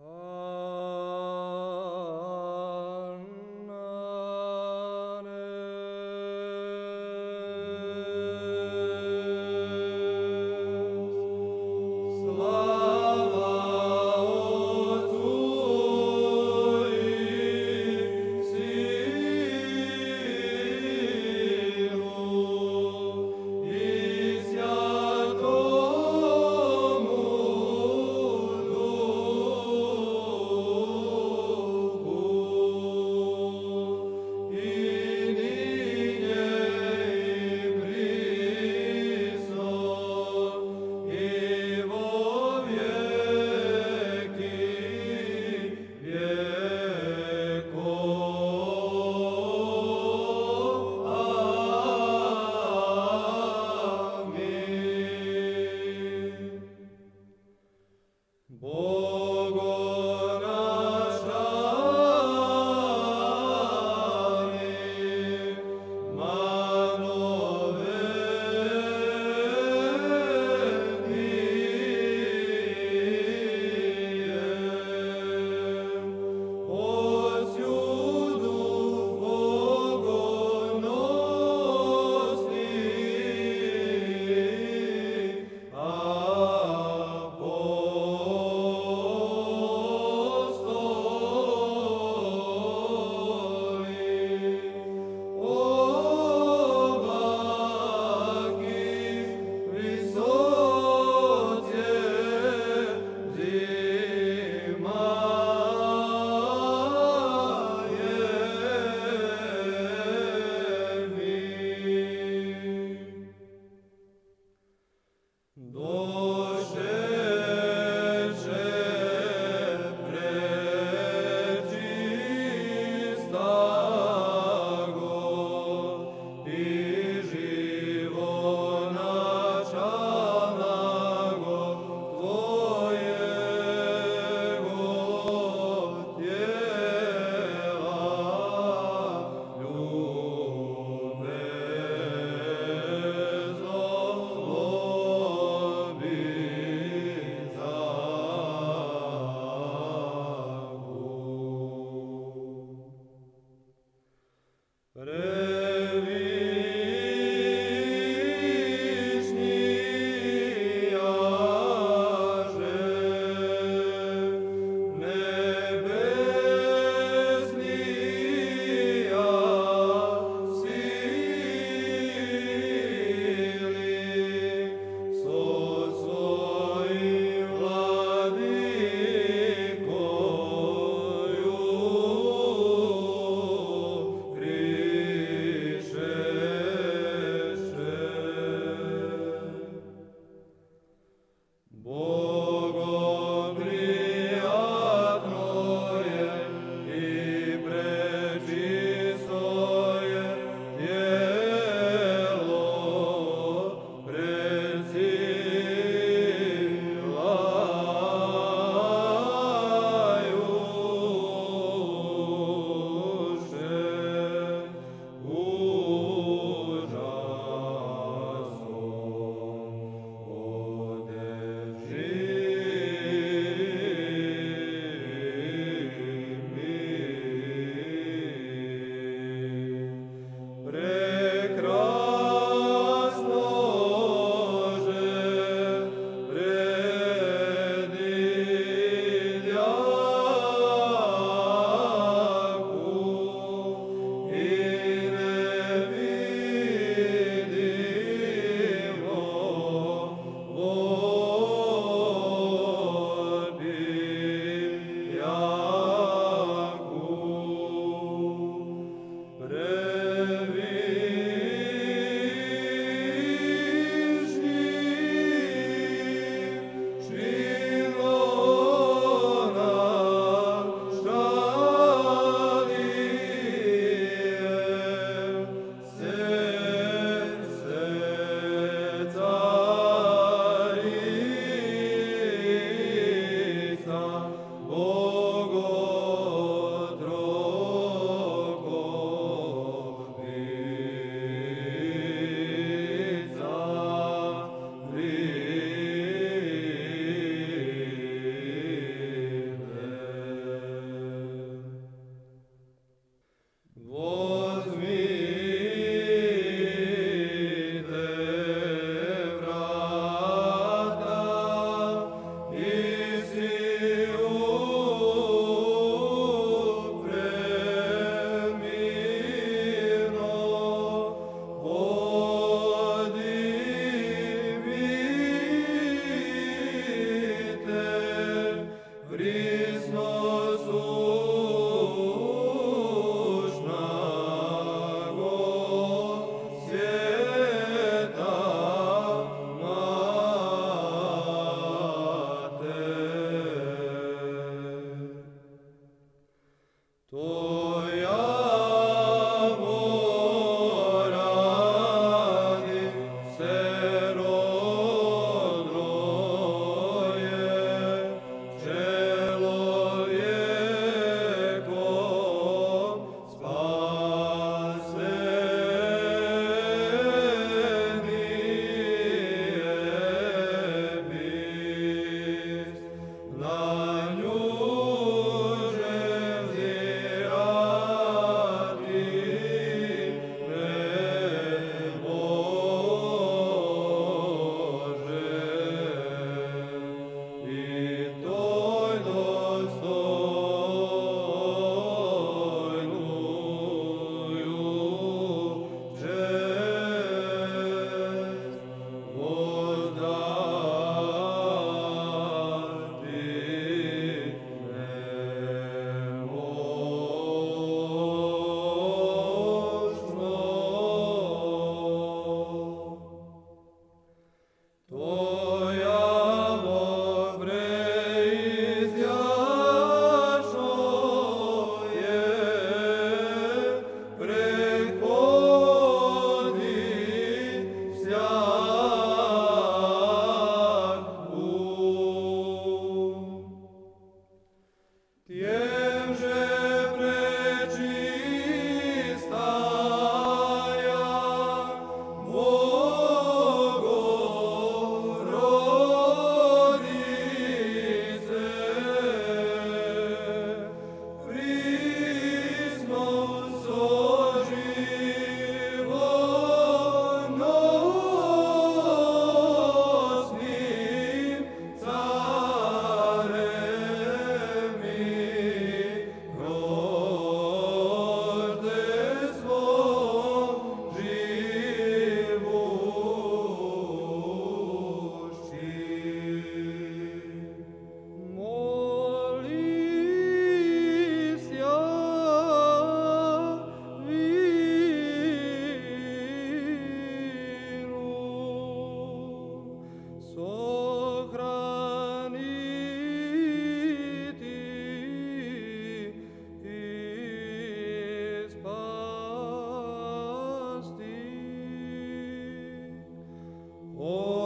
Oh. 오.